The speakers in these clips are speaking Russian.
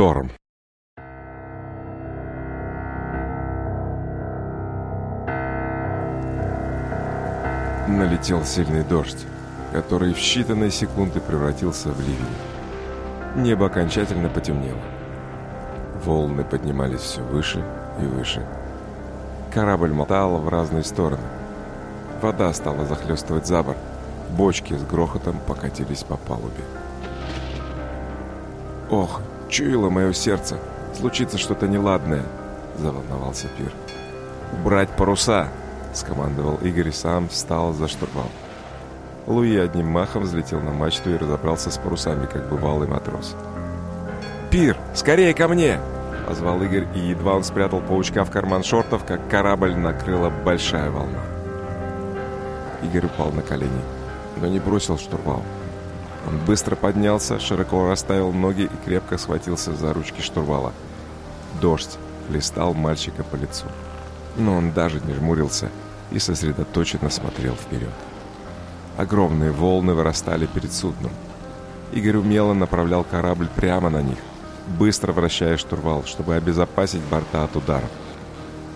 Шторм. Налетел сильный дождь, который в считанные секунды превратился в ливень. Небо окончательно потемнело. Волны поднимались все выше и выше. Корабль мотал в разные стороны. Вода стала захлестывать за борт. Бочки с грохотом покатились по палубе. «Ох, чуяло мое сердце! Случится что-то неладное!» — заволновался Пир. «Брать паруса!» — скомандовал Игорь и сам встал за штурвал. Луи одним махом взлетел на мачту и разобрался с парусами, как бывалый матрос. «Пир, скорее ко мне!» — позвал Игорь, и едва он спрятал паучка в карман шортов, как корабль накрыла большая волна. Игорь упал на колени, но не бросил штурвал. Он быстро поднялся, широко расставил ноги и крепко схватился за ручки штурвала. Дождь листал мальчика по лицу. Но он даже не жмурился и сосредоточенно смотрел вперед. Огромные волны вырастали перед судном. Игорь умело направлял корабль прямо на них, быстро вращая штурвал, чтобы обезопасить борта от ударов.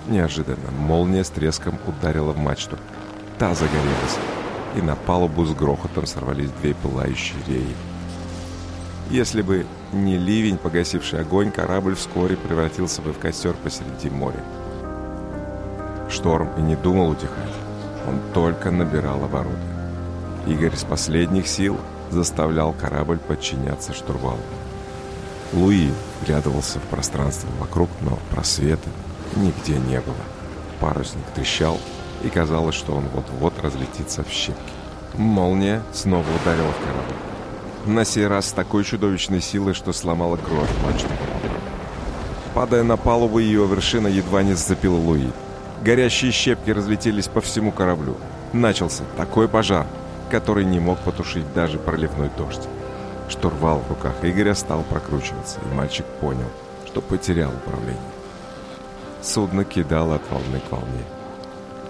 Неожиданно молния с треском ударила в мачту. Та загорелась, и на палубу с грохотом сорвались две пылающие реи. Если бы не ливень, погасивший огонь, корабль вскоре превратился бы в костер посреди моря. Шторм и не думал утихать. Он только набирал обороты. Игорь с последних сил заставлял корабль подчиняться штурвалу. Луи вглядывался в пространство вокруг, но просвета нигде не было. Парусник трещал, и казалось, что он вот-вот разлетится в щепки. Молния снова ударила в корабль. На сей раз с такой чудовищной силой, что сломала кровь мачту. Падая на палубу, ее вершина едва не зацепила Луи. Горящие щепки разлетелись по всему кораблю. Начался такой пожар, который не мог потушить даже проливной дождь. Штурвал в руках Игоря стал прокручиваться, и мальчик понял, что потерял управление. Судно кидало от волны к волне.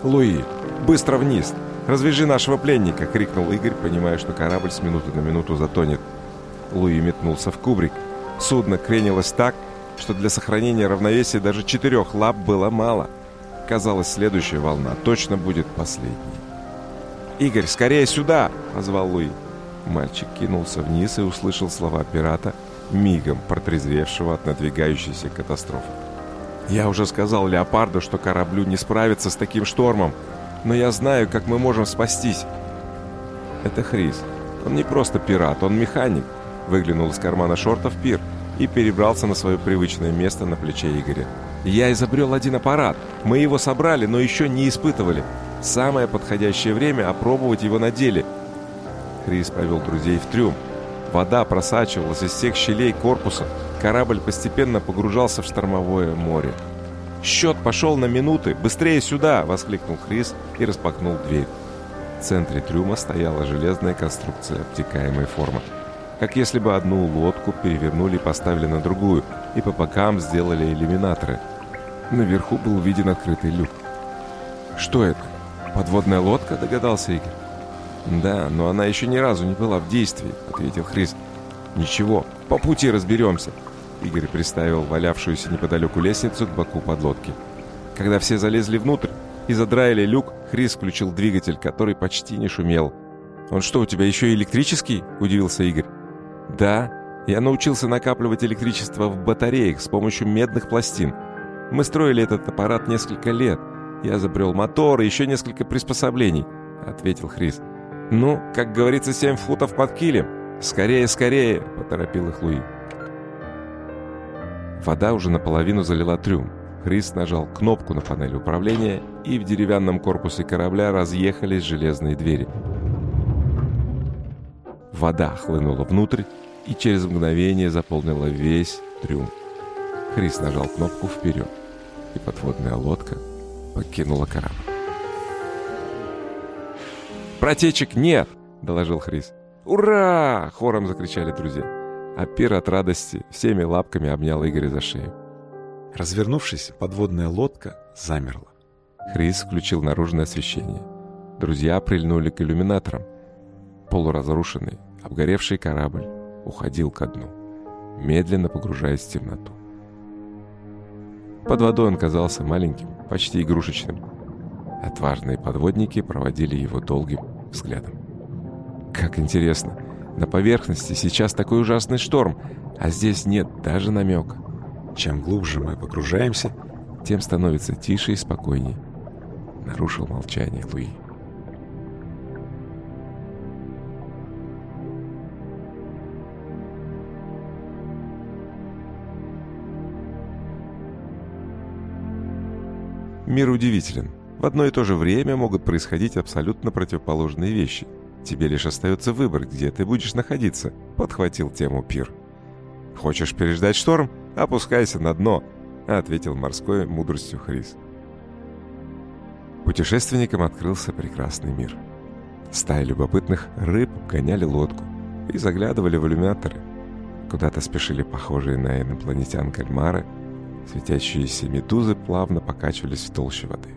«Луи, быстро вниз! Развяжи нашего пленника!» — крикнул Игорь, понимая, что корабль с минуты на минуту затонет. Луи метнулся в кубрик. Судно кренилось так, что для сохранения равновесия даже четырех лап было мало. Казалось, следующая волна точно будет последней. «Игорь, скорее сюда!» — позвал Луи. Мальчик кинулся вниз и услышал слова пирата, мигом протрезвевшего от надвигающейся катастрофы. Я уже сказал Леопарду, что кораблю не справиться с таким штормом, но я знаю, как мы можем спастись. Это Хрис. Он не просто пират, он механик. Выглянул из кармана шортов Пир и перебрался на свое привычное место на плече Игоря. Я изобрел один аппарат. Мы его собрали, но еще не испытывали. Самое подходящее время опробовать его на деле. Хрис повел друзей в трюм. Вода просачивалась из всех щелей корпуса, Корабль постепенно погружался в штормовое море. «Счет пошел на минуты! Быстрее сюда!» — воскликнул Крис и распахнул дверь. В центре трюма стояла железная конструкция обтекаемой формы. Как если бы одну лодку перевернули и поставили на другую, и по бокам сделали иллюминаторы. Наверху был виден открытый люк. «Что это? Подводная лодка?» — догадался Игорь. «Да, но она еще ни разу не была в действии», — ответил Хрис. «Ничего, по пути разберемся. Игорь приставил валявшуюся неподалеку лестницу к боку подлодки. Когда все залезли внутрь и задраили люк, Хрис включил двигатель, который почти не шумел. «Он что, у тебя еще электрический?» – удивился Игорь. «Да, я научился накапливать электричество в батареях с помощью медных пластин. Мы строили этот аппарат несколько лет. Я изобрел мотор и еще несколько приспособлений», – ответил Хрис. «Ну, как говорится, семь футов под килем. Скорее, скорее!» – поторопил их Луи. Вода уже наполовину залила трюм. Хрис нажал кнопку на панели управления, и в деревянном корпусе корабля разъехались железные двери. Вода хлынула внутрь и через мгновение заполнила весь трюм. Хрис нажал кнопку вперед, и подводная лодка покинула корабль. «Протечек нет!» — доложил Хрис. «Ура!» — хором закричали друзья а Пир от радости всеми лапками обнял Игоря за шею. Развернувшись, подводная лодка замерла. Хрис включил наружное освещение. Друзья прильнули к иллюминаторам. Полуразрушенный, обгоревший корабль уходил ко дну. медленно погружаясь в темноту. Под водой он казался маленьким, почти игрушечным. Отважные подводники проводили его долгим взглядом. Как интересно, на поверхности сейчас такой ужасный шторм, а здесь нет даже намека. Чем глубже мы погружаемся, тем становится тише и спокойнее. Нарушил молчание Луи. Мир удивителен. В одно и то же время могут происходить абсолютно противоположные вещи. Тебе лишь остается выбор, где ты будешь находиться, подхватил тему Пир. Хочешь переждать шторм? Опускайся на дно, ответил морской мудростью Хрис. Путешественникам открылся прекрасный мир. Стаи любопытных рыб гоняли лодку и заглядывали в иллюминаторы. Куда-то спешили похожие на инопланетян кальмары, светящиеся медузы плавно покачивались в толще воды.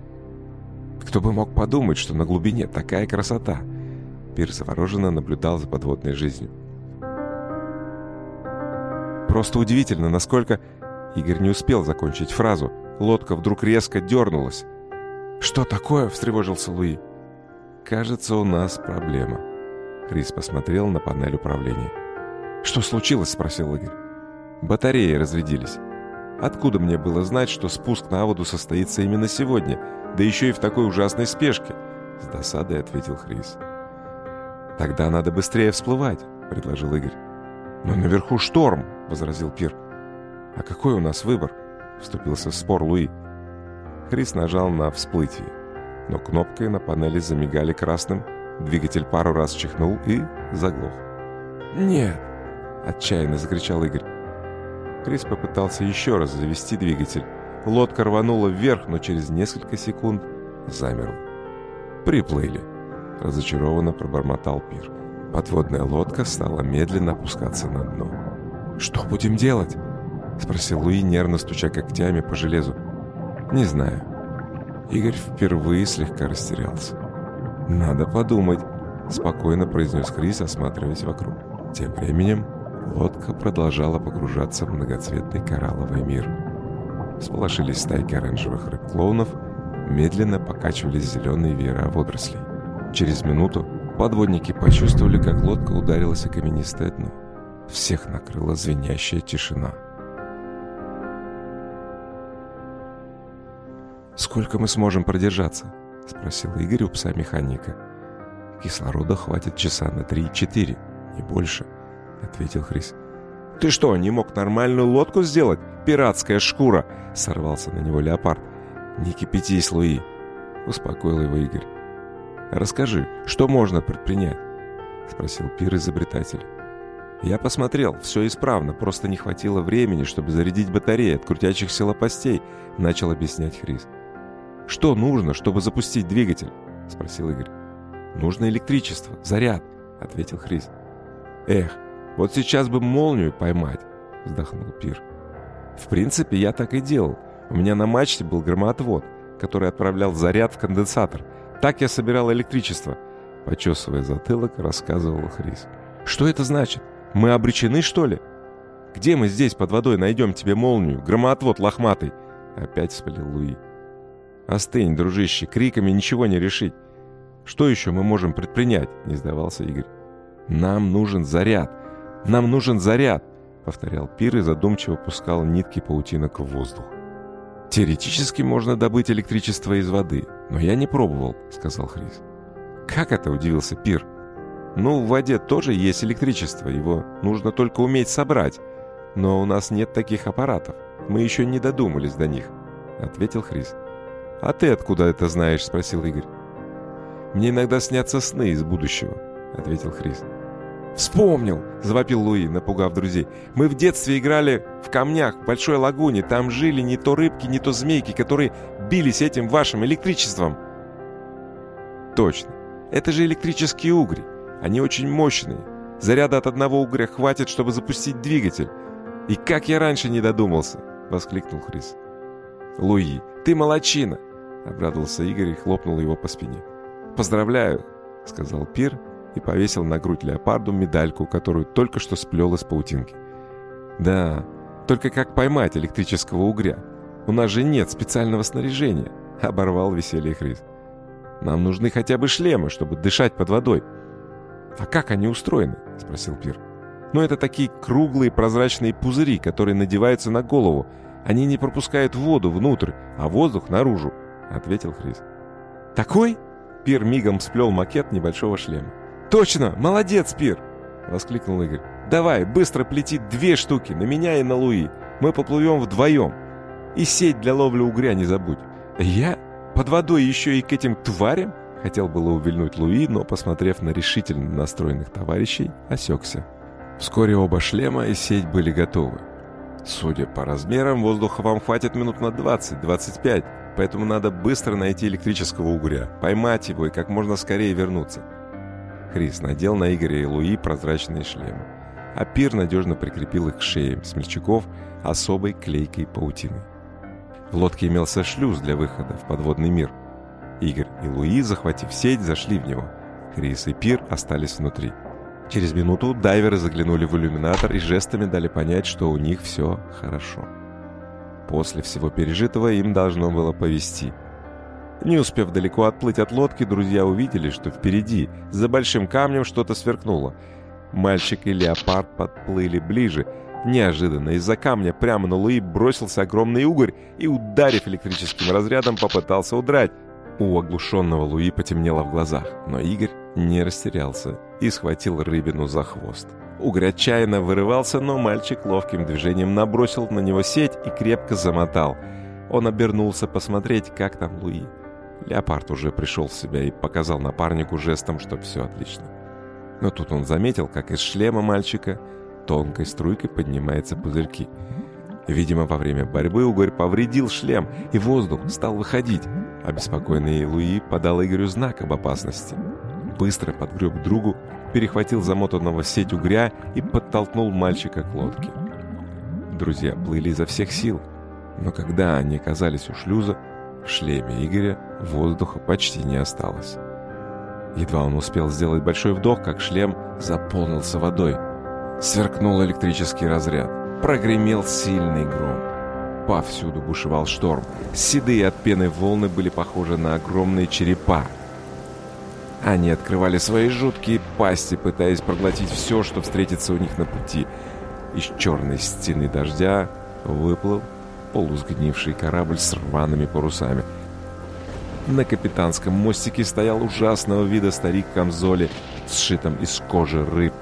Кто бы мог подумать, что на глубине такая красота? Пир завороженно наблюдал за подводной жизнью. Просто удивительно, насколько... Игорь не успел закончить фразу. Лодка вдруг резко дернулась. «Что такое?» — встревожился Луи. «Кажется, у нас проблема». Крис посмотрел на панель управления. «Что случилось?» — спросил Игорь. «Батареи разрядились. Откуда мне было знать, что спуск на воду состоится именно сегодня, да еще и в такой ужасной спешке?» С досадой ответил Хрис. «Тогда надо быстрее всплывать», — предложил Игорь. «Но наверху шторм», — возразил Пир. «А какой у нас выбор?» — вступился в спор Луи. Хрис нажал на всплытие, но кнопкой на панели замигали красным, двигатель пару раз чихнул и заглох. «Нет!» — отчаянно закричал Игорь. Крис попытался еще раз завести двигатель. Лодка рванула вверх, но через несколько секунд замерла. «Приплыли», — разочарованно пробормотал Пир. Подводная лодка стала медленно опускаться на дно. «Что будем делать?» — спросил Луи, нервно стуча когтями по железу. «Не знаю». Игорь впервые слегка растерялся. «Надо подумать», — спокойно произнес Крис, осматриваясь вокруг. Тем временем Лодка продолжала погружаться в многоцветный коралловый мир. Сполошились стайки оранжевых рыб-клоунов, медленно покачивались зеленые веера водорослей. Через минуту подводники почувствовали, как лодка ударилась о каменистое дно. Всех накрыла звенящая тишина. «Сколько мы сможем продержаться?» — спросил Игорь у пса-механика. «Кислорода хватит часа на три-четыре, не больше». — ответил Хрис. «Ты что, не мог нормальную лодку сделать? Пиратская шкура!» — сорвался на него леопард. «Не кипятись, Луи!» — успокоил его Игорь. «Расскажи, что можно предпринять?» — спросил пир-изобретатель. «Я посмотрел, все исправно, просто не хватило времени, чтобы зарядить батареи от крутящихся лопастей», — начал объяснять Хрис. «Что нужно, чтобы запустить двигатель?» — спросил Игорь. «Нужно электричество, заряд», — ответил Хрис. «Эх, «Вот сейчас бы молнию поймать», — вздохнул Пир. «В принципе, я так и делал. У меня на мачте был громоотвод, который отправлял заряд в конденсатор. Так я собирал электричество», — почесывая затылок, рассказывал Хрис. «Что это значит? Мы обречены, что ли? Где мы здесь под водой найдем тебе молнию, громоотвод лохматый?» Опять вспылил Луи. «Остынь, дружище, криками ничего не решить. Что еще мы можем предпринять?» — не сдавался Игорь. «Нам нужен заряд. «Нам нужен заряд», — повторял Пир и задумчиво пускал нитки паутинок в воздух. «Теоретически можно добыть электричество из воды, но я не пробовал», — сказал Хрис. «Как это?» — удивился Пир. «Ну, в воде тоже есть электричество, его нужно только уметь собрать. Но у нас нет таких аппаратов, мы еще не додумались до них», — ответил Хрис. «А ты откуда это знаешь?» — спросил Игорь. «Мне иногда снятся сны из будущего», — ответил Хрис. «Вспомнил!» – завопил Луи, напугав друзей. «Мы в детстве играли в камнях в большой лагуне. Там жили не то рыбки, не то змейки, которые бились этим вашим электричеством». «Точно. Это же электрические угри. Они очень мощные. Заряда от одного угря хватит, чтобы запустить двигатель. И как я раньше не додумался!» – воскликнул Хрис. «Луи, ты молочина!» – обрадовался Игорь и хлопнул его по спине. «Поздравляю!» – сказал Пир и повесил на грудь леопарду медальку, которую только что сплел из паутинки. «Да, только как поймать электрического угря? У нас же нет специального снаряжения», — оборвал веселье Хрис. «Нам нужны хотя бы шлемы, чтобы дышать под водой». «А как они устроены?» — спросил Пир. «Ну, это такие круглые прозрачные пузыри, которые надеваются на голову. Они не пропускают воду внутрь, а воздух наружу», — ответил Хрис. «Такой?» — Пир мигом сплел макет небольшого шлема. «Точно! Молодец, Пир!» — воскликнул Игорь. «Давай, быстро плети две штуки, на меня и на Луи. Мы поплывем вдвоем. И сеть для ловли угря не забудь». «Я? Под водой еще и к этим тварям?» Хотел было увильнуть Луи, но, посмотрев на решительно настроенных товарищей, осекся. Вскоре оба шлема и сеть были готовы. Судя по размерам, воздуха вам хватит минут на 20-25, поэтому надо быстро найти электрического угря, поймать его и как можно скорее вернуться. Крис надел на Игоря и Луи прозрачные шлемы, а Пир надежно прикрепил их к шеям смельчаков особой клейкой паутиной. В лодке имелся шлюз для выхода в подводный мир. Игорь и Луи, захватив сеть, зашли в него. Крис и Пир остались внутри. Через минуту дайверы заглянули в иллюминатор и жестами дали понять, что у них все хорошо. После всего пережитого им должно было повезти – не успев далеко отплыть от лодки, друзья увидели, что впереди, за большим камнем, что-то сверкнуло. Мальчик и леопард подплыли ближе. Неожиданно из-за камня прямо на Луи бросился огромный угорь и, ударив электрическим разрядом, попытался удрать. У оглушенного Луи потемнело в глазах, но Игорь не растерялся и схватил рыбину за хвост. Угорь отчаянно вырывался, но мальчик ловким движением набросил на него сеть и крепко замотал. Он обернулся посмотреть, как там Луи. Леопард уже пришел в себя и показал напарнику жестом, что все отлично. Но тут он заметил, как из шлема мальчика тонкой струйкой поднимаются пузырьки. Видимо, во время борьбы угорь повредил шлем, и воздух стал выходить. Обеспокоенный Луи подал Игорю знак об опасности. Быстро подгреб к другу, перехватил замотанного в сеть угря и подтолкнул мальчика к лодке. Друзья плыли изо всех сил, но когда они оказались у шлюза, в шлеме Игоря воздуха почти не осталось. Едва он успел сделать большой вдох, как шлем заполнился водой. Сверкнул электрический разряд. Прогремел сильный гром. Повсюду бушевал шторм. Седые от пены волны были похожи на огромные черепа. Они открывали свои жуткие пасти, пытаясь проглотить все, что встретится у них на пути. Из черной стены дождя выплыл полусгнивший корабль с рваными парусами. На капитанском мостике стоял ужасного вида старик Камзоли, сшитом из кожи рыб.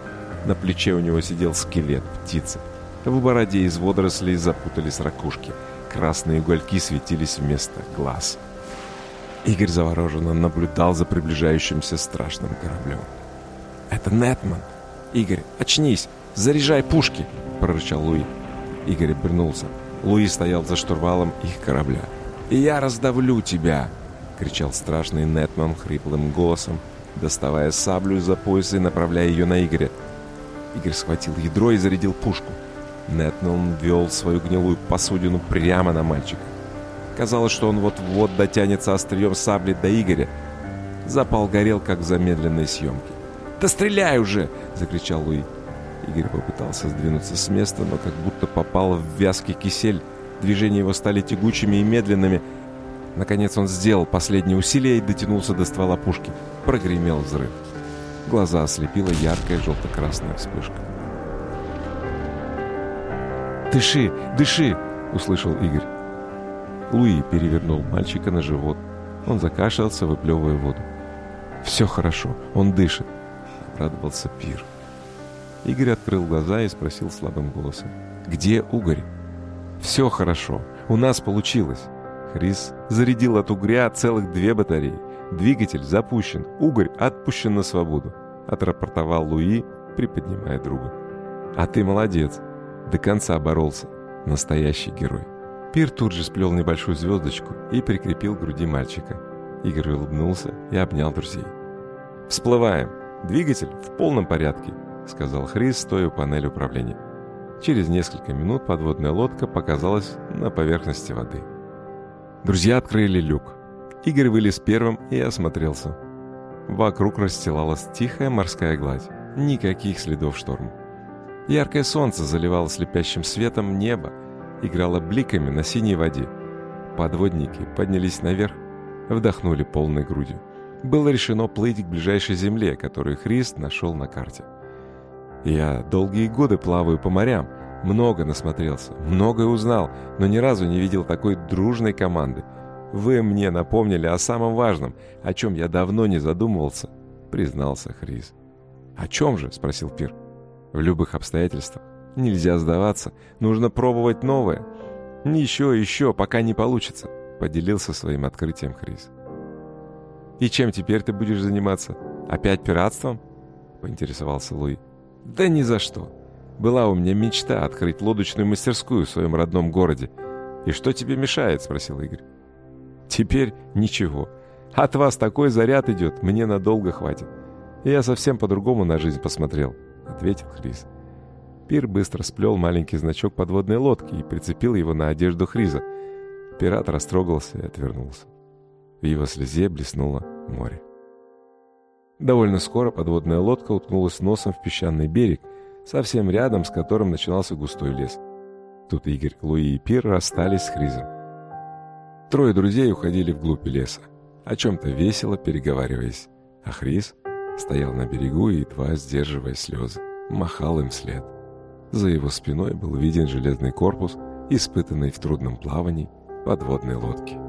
На плече у него сидел скелет птицы. В бороде из водорослей запутались ракушки. Красные угольки светились вместо глаз. Игорь завороженно наблюдал за приближающимся страшным кораблем. «Это Нетман! Игорь, очнись! Заряжай пушки!» — прорычал Луи. Игорь обернулся. Луи стоял за штурвалом их корабля. «И я раздавлю тебя!» — кричал страшный Нетман хриплым голосом, доставая саблю из-за пояса и направляя ее на Игоря. Игорь схватил ядро и зарядил пушку. Нетман вел свою гнилую посудину прямо на мальчика. Казалось, что он вот-вот дотянется острием сабли до Игоря. Запал горел, как в замедленной съемке. «Да стреляй уже!» — закричал Луи. Игорь попытался сдвинуться с места, но как будто попал в вязкий кисель. Движения его стали тягучими и медленными. Наконец он сделал последнее усилие и дотянулся до ствола пушки. Прогремел взрыв. Глаза ослепила яркая желто-красная вспышка. «Дыши! Дыши!» — услышал Игорь. Луи перевернул мальчика на живот. Он закашлялся, выплевывая воду. «Все хорошо, он дышит», — обрадовался Пир. Игорь открыл глаза и спросил слабым голосом. «Где угорь?» «Все хорошо. У нас получилось». Хрис зарядил от угря целых две батареи. Двигатель запущен, угорь отпущен на свободу. Отрапортовал Луи, приподнимая друга. «А ты молодец. До конца боролся. Настоящий герой». Пир тут же сплел небольшую звездочку и прикрепил к груди мальчика. Игорь улыбнулся и обнял друзей. «Всплываем. Двигатель в полном порядке. — сказал Хрис, стоя у панели управления. Через несколько минут подводная лодка показалась на поверхности воды. Друзья открыли люк. Игорь вылез первым и осмотрелся. Вокруг расстилалась тихая морская гладь. Никаких следов шторма. Яркое солнце заливало слепящим светом небо, играло бликами на синей воде. Подводники поднялись наверх, вдохнули полной грудью. Было решено плыть к ближайшей земле, которую Христ нашел на карте. Я долгие годы плаваю по морям, много насмотрелся, многое узнал, но ни разу не видел такой дружной команды. Вы мне напомнили о самом важном, о чем я давно не задумывался, признался Хрис. «О чем же?» — спросил Пир. «В любых обстоятельствах. Нельзя сдаваться, нужно пробовать новое. Еще, еще, пока не получится», — поделился своим открытием Хрис. «И чем теперь ты будешь заниматься? Опять пиратством?» — поинтересовался Луи. «Да ни за что. Была у меня мечта открыть лодочную мастерскую в своем родном городе. И что тебе мешает?» — спросил Игорь. «Теперь ничего. От вас такой заряд идет, мне надолго хватит. Я совсем по-другому на жизнь посмотрел», — ответил Хриз. Пир быстро сплел маленький значок подводной лодки и прицепил его на одежду Хриза. Пират растрогался и отвернулся. В его слезе блеснуло море. Довольно скоро подводная лодка уткнулась носом в песчаный берег, совсем рядом с которым начинался густой лес. Тут Игорь, Луи и Пир расстались с Хризом. Трое друзей уходили вглубь леса, о чем-то весело переговариваясь, а Хриз стоял на берегу и, едва сдерживая слезы, махал им вслед. За его спиной был виден железный корпус, испытанный в трудном плавании подводной лодки.